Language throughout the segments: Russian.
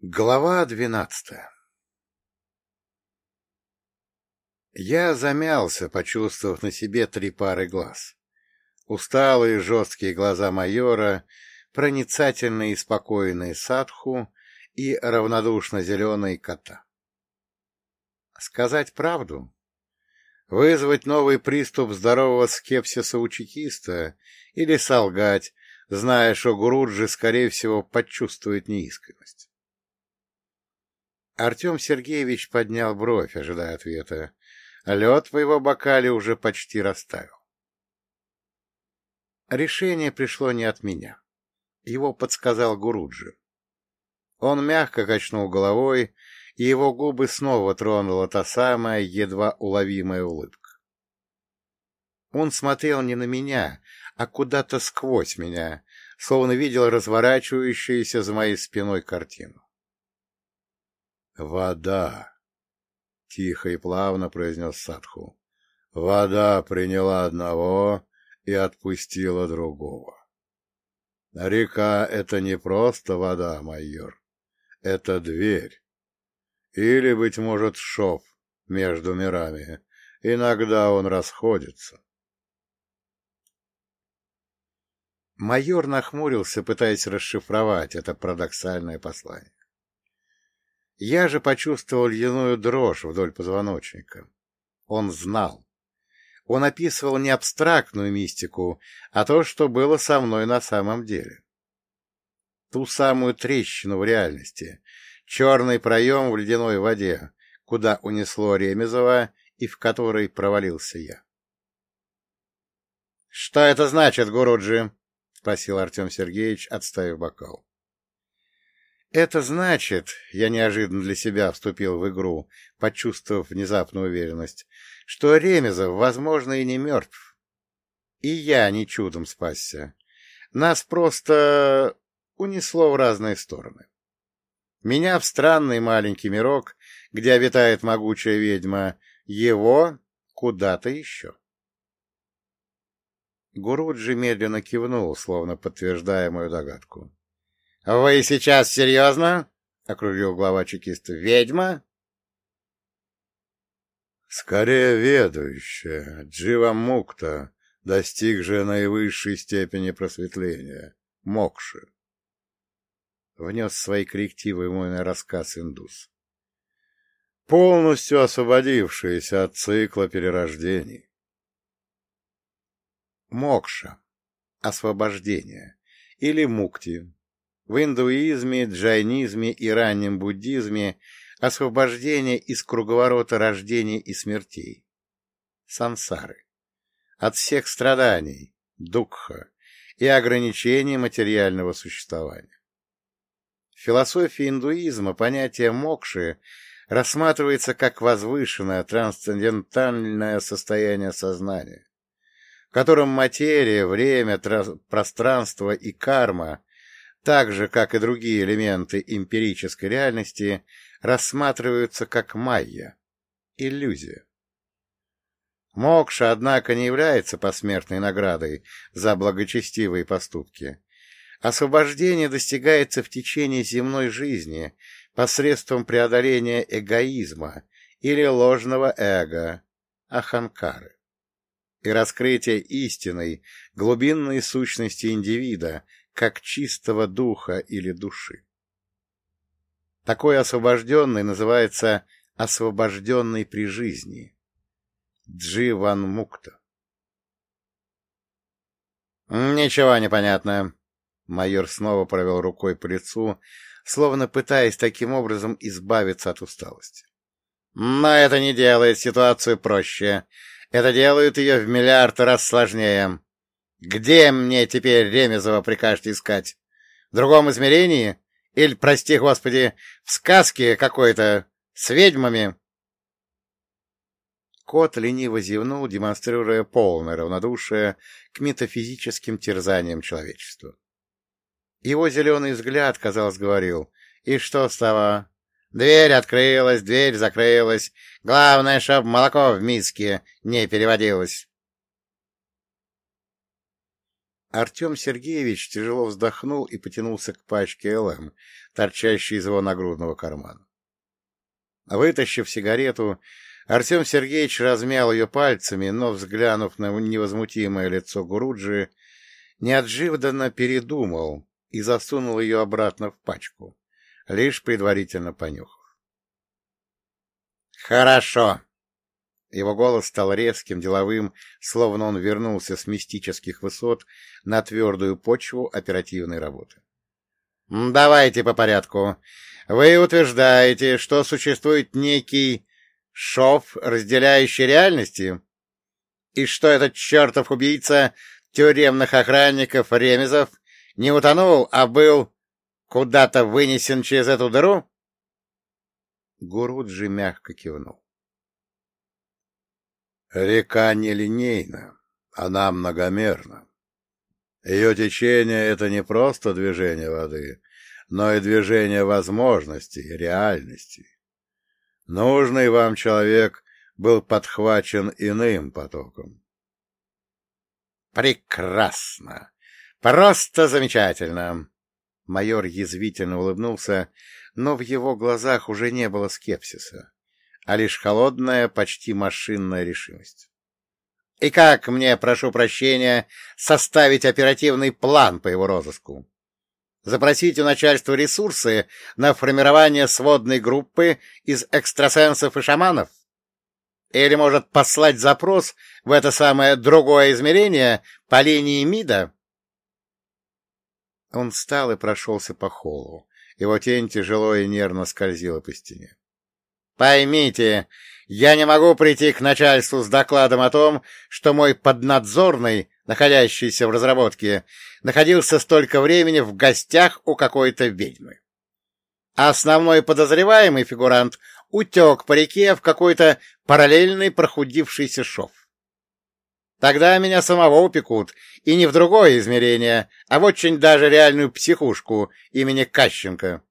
Глава двенадцатая Я замялся, почувствовав на себе три пары глаз. Усталые жесткие глаза майора, проницательные и спокойные садху и равнодушно зеленые кота. Сказать правду? Вызвать новый приступ здорового скепсиса у чекиста или солгать, зная, что Гуруджи, скорее всего, почувствует неискренность? Артем Сергеевич поднял бровь, ожидая ответа. Лед в его бокале уже почти растаял. Решение пришло не от меня. Его подсказал Гуруджи. Он мягко качнул головой, и его губы снова тронула та самая едва уловимая улыбка. Он смотрел не на меня, а куда-то сквозь меня, словно видел разворачивающуюся за моей спиной картину. «Вода!» — тихо и плавно произнес Садху. «Вода приняла одного и отпустила другого. Река — это не просто вода, майор. Это дверь. Или, быть может, шов между мирами. Иногда он расходится». Майор нахмурился, пытаясь расшифровать это парадоксальное послание. Я же почувствовал ледяную дрожь вдоль позвоночника. Он знал. Он описывал не абстрактную мистику, а то, что было со мной на самом деле. Ту самую трещину в реальности, черный проем в ледяной воде, куда унесло Ремезова и в который провалился я. — Что это значит, Гуруджи? — спросил Артем Сергеевич, отставив бокал. Это значит, я неожиданно для себя вступил в игру, почувствовав внезапную уверенность, что Ремезов, возможно, и не мертв. И я не чудом спасся. Нас просто унесло в разные стороны. Меня в странный маленький мирок, где обитает могучая ведьма, его куда-то еще. Гуруджи медленно кивнул, словно подтверждая мою догадку. — Вы сейчас серьезно? — округлил глава чекиста. — Ведьма? — Скорее ведущая, Джива Мукта, достигшая наивысшей степени просветления, Мокши. Внес свои коррективы в мой рассказ индус. Полностью освободившаяся от цикла перерождений. Мокша. Освобождение. Или мукти в индуизме, джайнизме и раннем буддизме освобождение из круговорота рождения и смертей, сансары, от всех страданий, дукха и ограничений материального существования. В философии индуизма понятие мокши рассматривается как возвышенное трансцендентальное состояние сознания, в котором материя, время, пространство и карма так же, как и другие элементы эмпирической реальности, рассматриваются как майя, иллюзия. Мокша, однако, не является посмертной наградой за благочестивые поступки. Освобождение достигается в течение земной жизни посредством преодоления эгоизма или ложного эго, аханкары, и раскрытия истинной, глубинной сущности индивида как чистого духа или души. Такой освобожденный называется освобожденный при жизни. Дживан Мукта. «Ничего не понятно». Майор снова провел рукой по лицу, словно пытаясь таким образом избавиться от усталости. «Но это не делает ситуацию проще. Это делает ее в миллиард раз сложнее. Где мне теперь Ремезова прикажете искать? В другом измерении? Или, прости господи, в сказке какой-то с ведьмами? Кот лениво зевнул, демонстрируя полное равнодушие к метафизическим терзаниям человечества. Его зеленый взгляд, казалось, говорил, «И что с того? Дверь открылась, дверь закрылась. Главное, чтоб молоко в миске не переводилось». Артем Сергеевич тяжело вздохнул и потянулся к пачке ЛМ, торчащей из его нагрудного кармана. Вытащив сигарету, Артем Сергеевич размял ее пальцами, но, взглянув на невозмутимое лицо Гуруджи, неожиданно передумал и засунул ее обратно в пачку, лишь предварительно понюхав. «Хорошо!» Его голос стал резким, деловым, словно он вернулся с мистических высот на твердую почву оперативной работы. «Давайте по порядку. Вы утверждаете, что существует некий шов, разделяющий реальности? И что этот чертов убийца тюремных охранников Ремезов не утонул, а был куда-то вынесен через эту дыру?» Гуруджи мягко кивнул. Река нелинейна, она многомерна. Ее течение — это не просто движение воды, но и движение возможностей, реальностей. Нужный вам человек был подхвачен иным потоком. «Прекрасно! Просто замечательно!» Майор язвительно улыбнулся, но в его глазах уже не было скепсиса а лишь холодная, почти машинная решимость. И как мне, прошу прощения, составить оперативный план по его розыску? Запросить у начальства ресурсы на формирование сводной группы из экстрасенсов и шаманов? Или, может, послать запрос в это самое другое измерение по линии МИДа? Он встал и прошелся по холлу. Его тень тяжело и нервно скользила по стене. Поймите, я не могу прийти к начальству с докладом о том, что мой поднадзорный, находящийся в разработке, находился столько времени в гостях у какой-то ведьмы. Основной подозреваемый фигурант утек по реке в какой-то параллельный прохудившийся шов. Тогда меня самого упекут, и не в другое измерение, а в очень даже реальную психушку имени Кащенко. —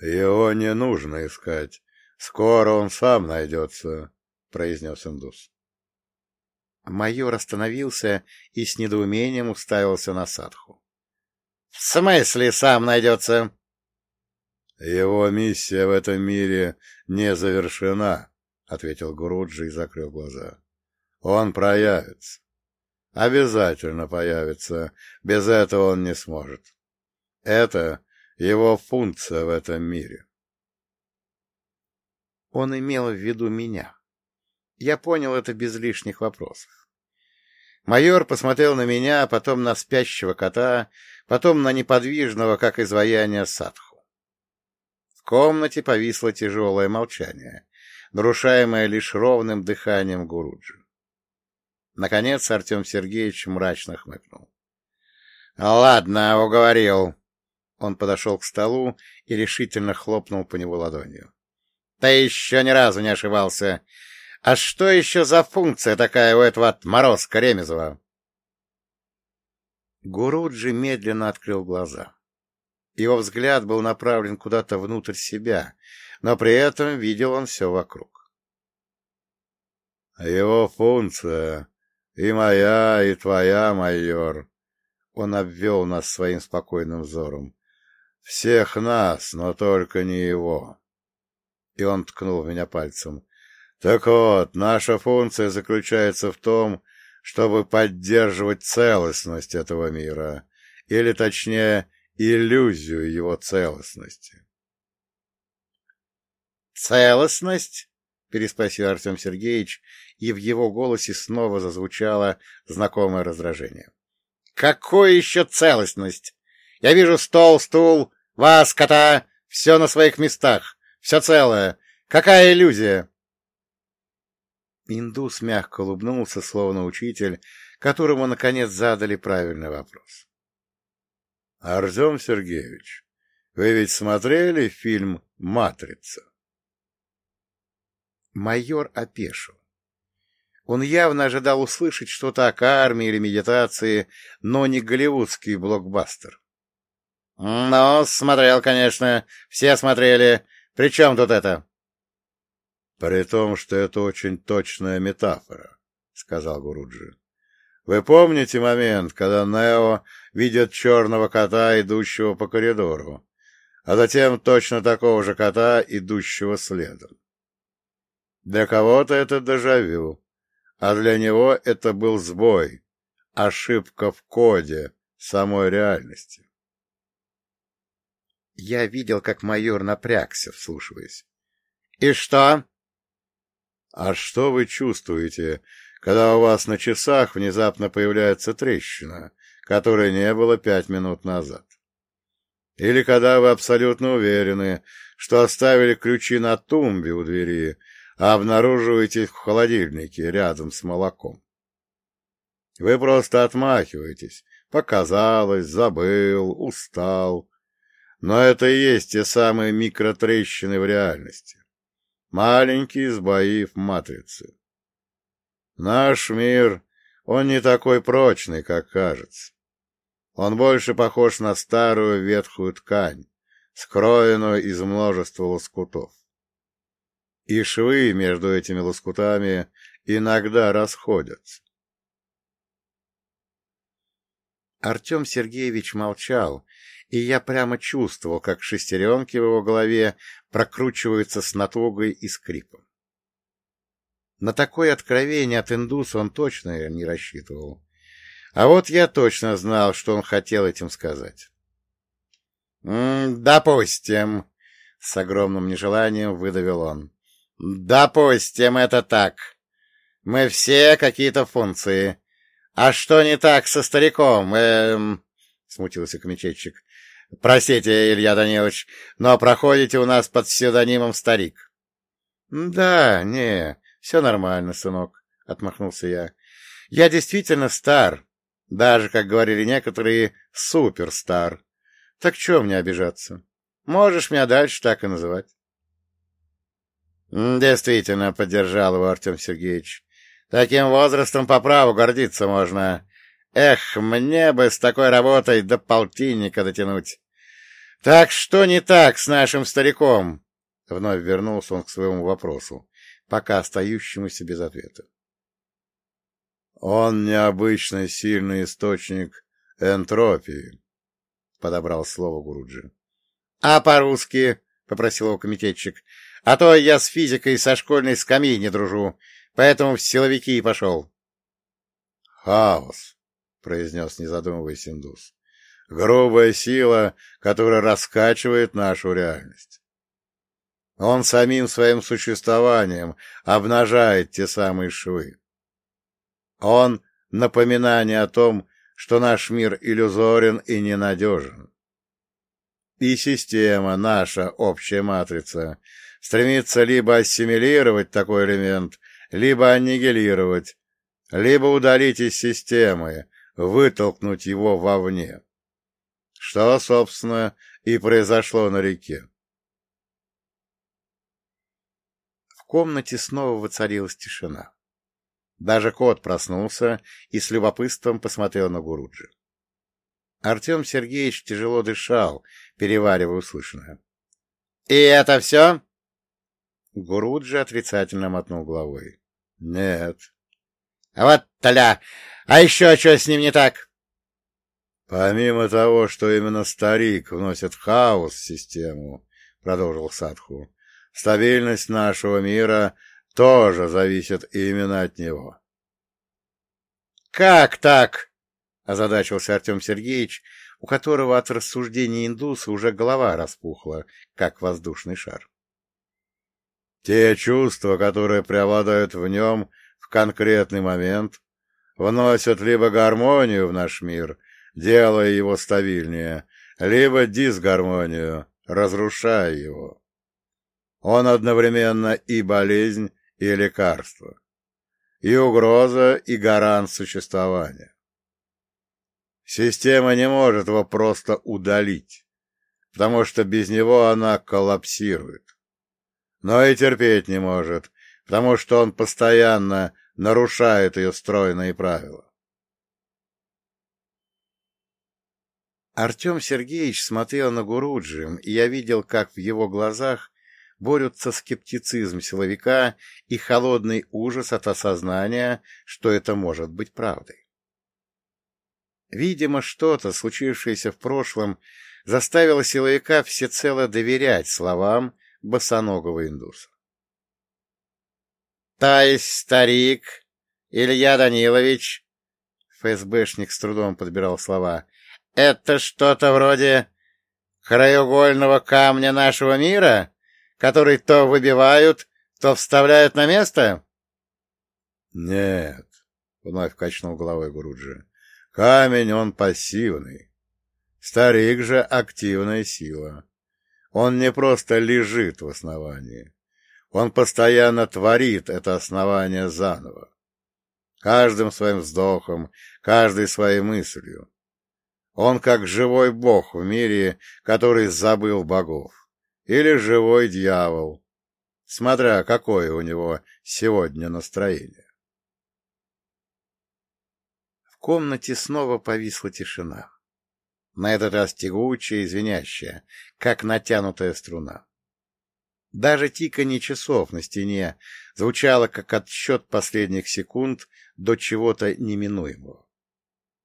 Его не нужно искать. Скоро он сам найдется, — произнес индус. Майор остановился и с недоумением уставился на Садху. — В смысле сам найдется? — Его миссия в этом мире не завершена, — ответил Гуруджи и закрыл глаза. — Он проявится. Обязательно появится. Без этого он не сможет. Это его функция в этом мире. Он имел в виду меня. Я понял это без лишних вопросов. Майор посмотрел на меня, потом на спящего кота, потом на неподвижного, как изваяние, садху. В комнате повисло тяжелое молчание, нарушаемое лишь ровным дыханием Гуруджи. Наконец Артем Сергеевич мрачно хмыкнул. — Ладно, уговорил. Он подошел к столу и решительно хлопнул по него ладонью. — Ты еще ни разу не ошибался. А что еще за функция такая у этого отморозка Ремезова? Гуруджи медленно открыл глаза. Его взгляд был направлен куда-то внутрь себя, но при этом видел он все вокруг. — Его функция и моя, и твоя, майор. Он обвел нас своим спокойным взором. Всех нас, но только не его. И он ткнул меня пальцем. Так вот, наша функция заключается в том, чтобы поддерживать целостность этого мира, или, точнее, иллюзию его целостности. «Целостность?» — переспросил Артем Сергеевич, и в его голосе снова зазвучало знакомое раздражение. «Какую еще целостность? Я вижу стол, стул, вас, кота, все на своих местах, все целое. Какая иллюзия? Индус мягко улыбнулся, словно учитель, которому, наконец, задали правильный вопрос. — Артем Сергеевич, вы ведь смотрели фильм «Матрица»? Майор опешил. Он явно ожидал услышать что-то о карме или медитации, но не голливудский блокбастер. — Ну, смотрел, конечно. Все смотрели. При чем тут это? — При том, что это очень точная метафора, — сказал Гуруджи. — Вы помните момент, когда Нео видит черного кота, идущего по коридору, а затем точно такого же кота, идущего следом? Для кого-то это дежавю, а для него это был сбой, ошибка в коде самой реальности. Я видел, как майор напрягся, вслушиваясь. — И что? — А что вы чувствуете, когда у вас на часах внезапно появляется трещина, которой не было пять минут назад? Или когда вы абсолютно уверены, что оставили ключи на тумбе у двери, а обнаруживаете их в холодильнике рядом с молоком? Вы просто отмахиваетесь. Показалось, забыл, устал. Но это и есть те самые микротрещины в реальности. Маленькие сбои в матрице. Наш мир, он не такой прочный, как кажется. Он больше похож на старую ветхую ткань, скроенную из множества лоскутов. И швы между этими лоскутами иногда расходятся. Артем Сергеевич молчал, и я прямо чувствовал, как шестеренки в его голове прокручиваются с натугой и скрипом. На такое откровение от индуса он точно не рассчитывал. А вот я точно знал, что он хотел этим сказать. — Допустим, — с огромным нежеланием выдавил он. — Допустим, это так. Мы все какие-то функции. А что не так со стариком? Эм... — смутился комитетчик. — Простите, Илья Данилович, но проходите у нас под псевдонимом «Старик». — Да, не, все нормально, сынок, — отмахнулся я. — Я действительно стар, даже, как говорили некоторые, суперстар. Так чего мне обижаться? Можешь меня дальше так и называть. — Действительно, — поддержал его Артем Сергеевич. Таким возрастом по праву гордиться можно. Эх, мне бы с такой работой до полтинника дотянуть. Так что не так с нашим стариком? Вновь вернулся он к своему вопросу, пока остающемуся без ответа. Он необычный сильный источник энтропии, — подобрал слово Гуруджи. — А по-русски? — попросил его комитетчик. — А то я с физикой со школьной скамьи не дружу. Поэтому в силовики и пошел. — Хаос, — произнес, не задумываясь индус. — Грубая сила, которая раскачивает нашу реальность. Он самим своим существованием обнажает те самые швы. Он — напоминание о том, что наш мир иллюзорен и ненадежен. И система, наша общая матрица, стремится либо ассимилировать такой элемент, либо аннигилировать, либо удалить из системы, вытолкнуть его вовне. Что, собственно, и произошло на реке. В комнате снова воцарилась тишина. Даже кот проснулся и с любопытством посмотрел на Гуруджи. Артем Сергеевич тяжело дышал, переваривая услышанное. — И это все? Гуруджи отрицательно мотнул головой. Нет. Вот толя! А еще что с ним не так? Помимо того, что именно старик вносит хаос в систему, продолжил Садху, стабильность нашего мира тоже зависит именно от него. Как так? озадачился Артем Сергеевич, у которого от рассуждений индуса уже голова распухла, как воздушный шар. Те чувства, которые преобладают в нем в конкретный момент, вносят либо гармонию в наш мир, делая его стабильнее, либо дисгармонию, разрушая его. Он одновременно и болезнь, и лекарство, и угроза, и гарант существования. Система не может его просто удалить, потому что без него она коллапсирует но и терпеть не может, потому что он постоянно нарушает ее стройные правила. Артем Сергеевич смотрел на Гуруджи, и я видел, как в его глазах борются скептицизм силовика и холодный ужас от осознания, что это может быть правдой. Видимо, что-то, случившееся в прошлом, заставило силовика всецело доверять словам босоногого индуса. — То есть старик Илья Данилович, ФСБшник с трудом подбирал слова, — это что-то вроде краеугольного камня нашего мира, который то выбивают, то вставляют на место? — Нет, — вновь качнул головой Гуруджи, — камень он пассивный. Старик же активная сила. Он не просто лежит в основании. Он постоянно творит это основание заново. Каждым своим вздохом, каждой своей мыслью. Он как живой бог в мире, который забыл богов. Или живой дьявол, смотря какое у него сегодня настроение. В комнате снова повисла тишина. На этот раз тягучая и звенящая, как натянутая струна. Даже тиканье часов на стене звучало, как отсчет последних секунд до чего-то неминуемого.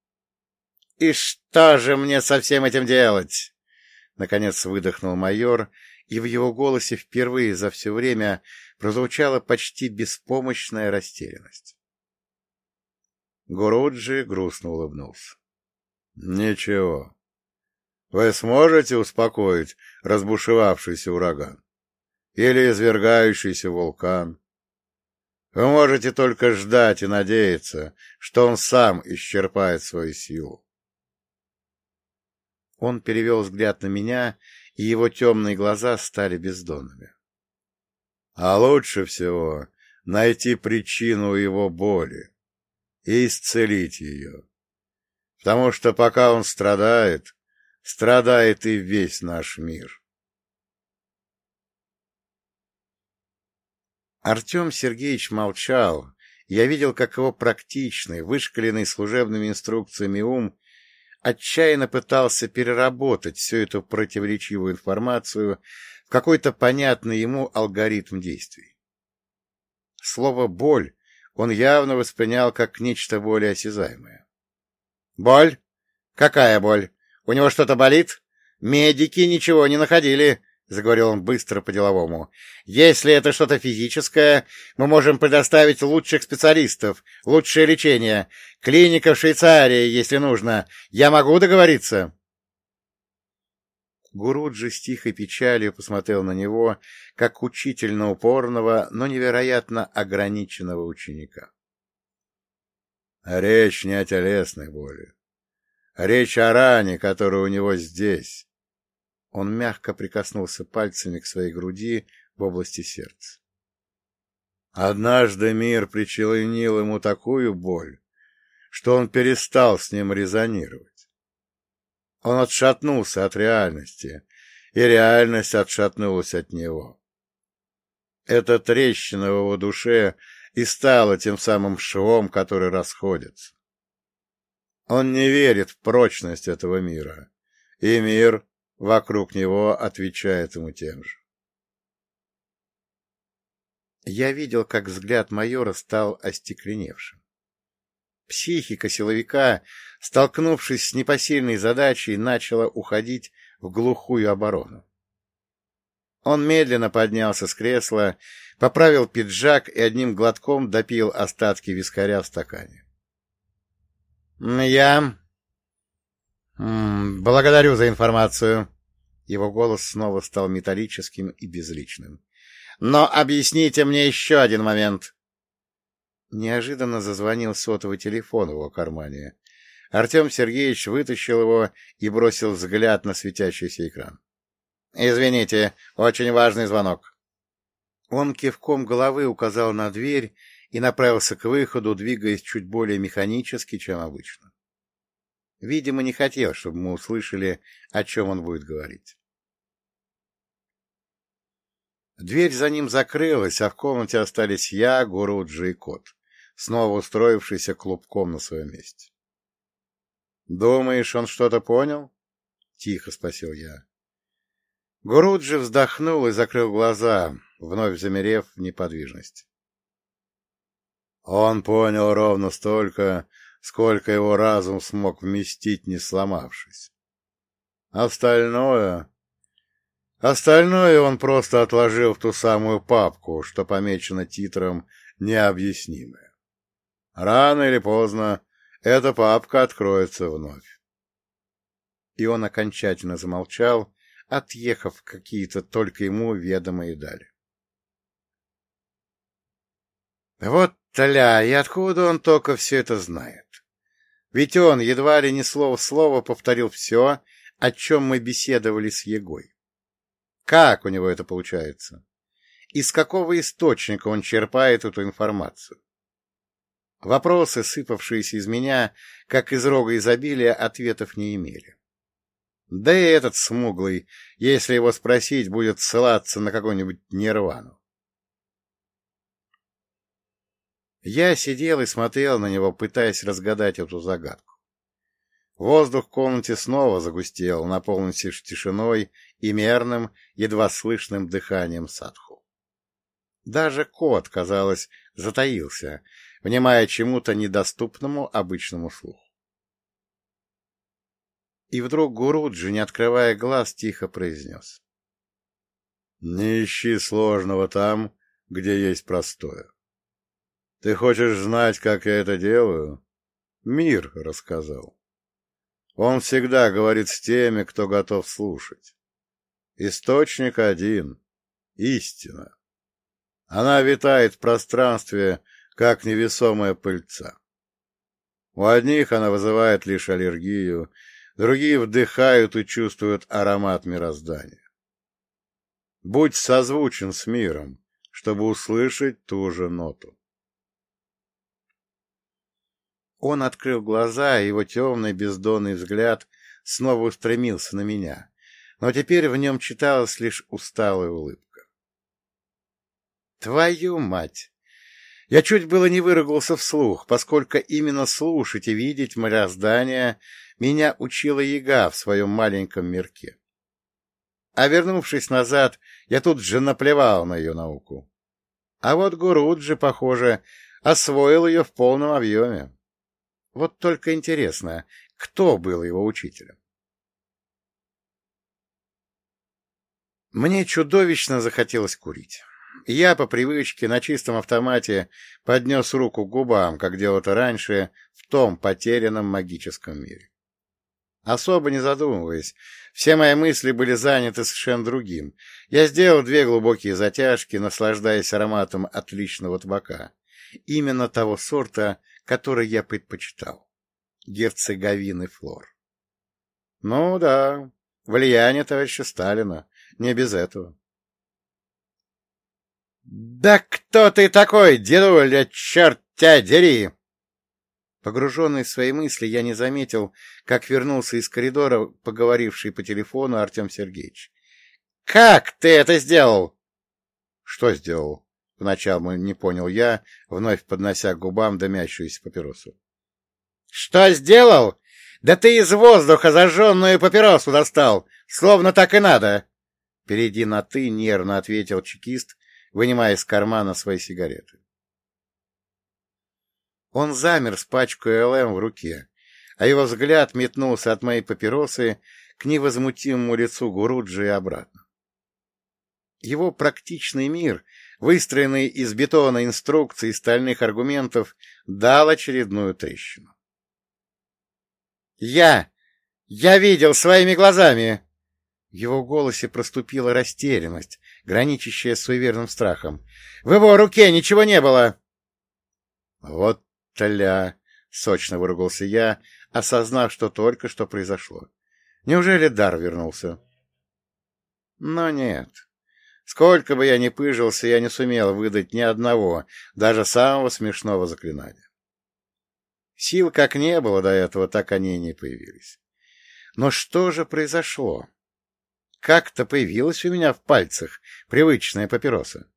— И что же мне со всем этим делать? — наконец выдохнул майор, и в его голосе впервые за все время прозвучала почти беспомощная растерянность. Гуруджи грустно улыбнулся. — Ничего. Вы сможете успокоить разбушевавшийся ураган? Или извергающийся вулкан? Вы можете только ждать и надеяться, что он сам исчерпает свою силу. Он перевел взгляд на меня, и его темные глаза стали бездонными. А лучше всего найти причину его боли и исцелить ее. Потому что пока он страдает, страдает и весь наш мир. Артем Сергеевич молчал. Я видел, как его практичный, вышкаленный служебными инструкциями ум отчаянно пытался переработать всю эту противоречивую информацию в какой-то понятный ему алгоритм действий. Слово «боль» он явно воспринял как нечто более осязаемое. «Боль? Какая боль? У него что-то болит? Медики ничего не находили. — заговорил он быстро по-деловому. — Если это что-то физическое, мы можем предоставить лучших специалистов, лучшее лечение. Клиника в Швейцарии, если нужно. Я могу договориться? Гуруджи с тихой печалью посмотрел на него, как учитель на упорного, но невероятно ограниченного ученика. — Речь не о телесной боли. Речь о ране, которая у него здесь, он мягко прикоснулся пальцами к своей груди в области сердца. Однажды мир причинил ему такую боль, что он перестал с ним резонировать. Он отшатнулся от реальности, и реальность отшатнулась от него. Эта трещина в его душе и стала тем самым швом, который расходится. Он не верит в прочность этого мира, и мир вокруг него отвечает ему тем же. Я видел, как взгляд майора стал остекленевшим. Психика силовика, столкнувшись с непосильной задачей, начала уходить в глухую оборону. Он медленно поднялся с кресла, поправил пиджак и одним глотком допил остатки вискаря в стакане. — Я «Благодарю за информацию». Его голос снова стал металлическим и безличным. «Но объясните мне еще один момент». Неожиданно зазвонил сотовый телефон в его кармане. Артем Сергеевич вытащил его и бросил взгляд на светящийся экран. «Извините, очень важный звонок». Он кивком головы указал на дверь и направился к выходу, двигаясь чуть более механически, чем обычно. Видимо, не хотел, чтобы мы услышали, о чем он будет говорить. Дверь за ним закрылась, а в комнате остались я, Гуруджи и кот, снова устроившийся клубком на своем месте. — Думаешь, он что-то понял? — тихо спросил я. Гуруджи вздохнул и закрыл глаза, вновь замерев в неподвижности. — Он понял ровно столько, сколько его разум смог вместить, не сломавшись. Остальное... Остальное он просто отложил в ту самую папку, что помечено титром «Необъяснимое». Рано или поздно эта папка откроется вновь. И он окончательно замолчал, отъехав какие-то только ему ведомые дали. Вот Толя, и откуда он только все это знает? Ведь он едва ли не слово в слово повторил все, о чем мы беседовали с Егой. Как у него это получается? Из какого источника он черпает эту информацию? Вопросы, сыпавшиеся из меня, как из рога изобилия, ответов не имели. Да и этот смуглый, если его спросить, будет ссылаться на какой-нибудь нирвану. Я сидел и смотрел на него, пытаясь разгадать эту загадку. Воздух в комнате снова загустел, наполнившись тишиной и мерным, едва слышным дыханием садху. Даже кот, казалось, затаился, внимая чему-то недоступному обычному слуху. И вдруг Гуруджи, не открывая глаз, тихо произнес. — Не ищи сложного там, где есть простое. Ты хочешь знать, как я это делаю? Мир рассказал. Он всегда говорит с теми, кто готов слушать. Источник один — истина. Она витает в пространстве, как невесомая пыльца. У одних она вызывает лишь аллергию, другие вдыхают и чувствуют аромат мироздания. Будь созвучен с миром, чтобы услышать ту же ноту. Он открыл глаза, и его темный бездонный взгляд снова устремился на меня, но теперь в нем читалась лишь усталая улыбка. «Твою мать!» Я чуть было не выругался вслух, поскольку именно слушать и видеть мироздание меня учила яга в своем маленьком мирке. А вернувшись назад, я тут же наплевал на ее науку. А вот Гуруджи, похоже, освоил ее в полном объеме. Вот только интересно, кто был его учителем? Мне чудовищно захотелось курить. Я по привычке на чистом автомате поднес руку к губам, как делал это раньше в том потерянном магическом мире. Особо не задумываясь, все мои мысли были заняты совершенно другим. Я сделал две глубокие затяжки, наслаждаясь ароматом отличного табака. Именно того сорта, который я предпочитал. Герцеговины флор. Ну да, влияние товарища Сталина. Не без этого. «Да кто ты такой, дедуля, черт тебя дери!» Погруженный в свои мысли, я не заметил, как вернулся из коридора, поговоривший по телефону Артем Сергеевич. «Как ты это сделал?» «Что сделал?» Вначалу не понял я, вновь поднося к губам дымящуюся папиросу. — Что сделал? Да ты из воздуха зажженную папиросу достал, словно так и надо. Перейди на «ты», — нервно ответил чекист, вынимая из кармана свои сигареты. Он замер с пачкой ЛМ в руке, а его взгляд метнулся от моей папиросы к невозмутимому лицу Гуруджи и обратно. Его практичный мир — выстроенный из бетона инструкций и стальных аргументов, дал очередную трещину. «Я! Я видел своими глазами!» В его голосе проступила растерянность, граничащая с суеверным страхом. «В его руке ничего не было!» «Вот тля!» — сочно выругался я, осознав, что только что произошло. «Неужели дар вернулся?» Но нет. Сколько бы я ни пыжился, я не сумел выдать ни одного, даже самого смешного заклинания. Сил как не было до этого, так они и не появились. Но что же произошло? Как-то появилась у меня в пальцах привычная папироса.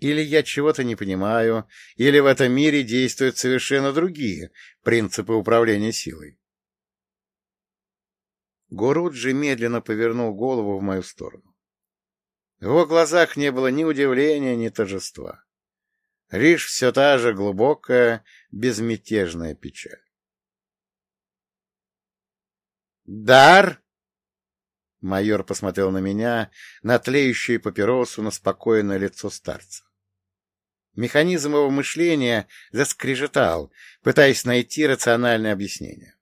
Или я чего-то не понимаю, или в этом мире действуют совершенно другие принципы управления силой. Гуруджи медленно повернул голову в мою сторону. В его глазах не было ни удивления, ни торжества. Лишь все та же глубокая, безмятежная печаль. Дар? Майор посмотрел на меня, на тлеющую папиросу, на спокойное лицо старца. Механизм его мышления заскрежетал, пытаясь найти рациональное объяснение.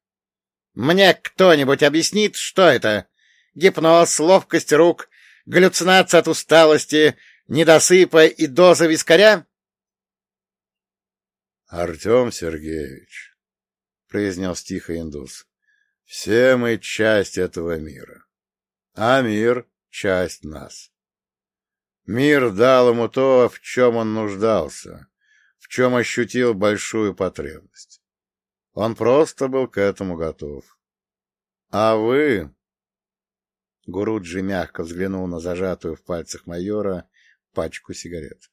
«Мне кто-нибудь объяснит, что это? Гипноз, ловкость рук, галлюцинация от усталости, недосыпа и доза вискаря?» «Артем Сергеевич», — произнес тихо индус, — «все мы часть этого мира, а мир — часть нас. Мир дал ему то, в чем он нуждался, в чем ощутил большую потребность. Он просто был к этому готов. А вы... Гуруджи мягко взглянул на зажатую в пальцах майора пачку сигарет.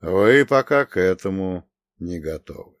Вы пока к этому не готовы.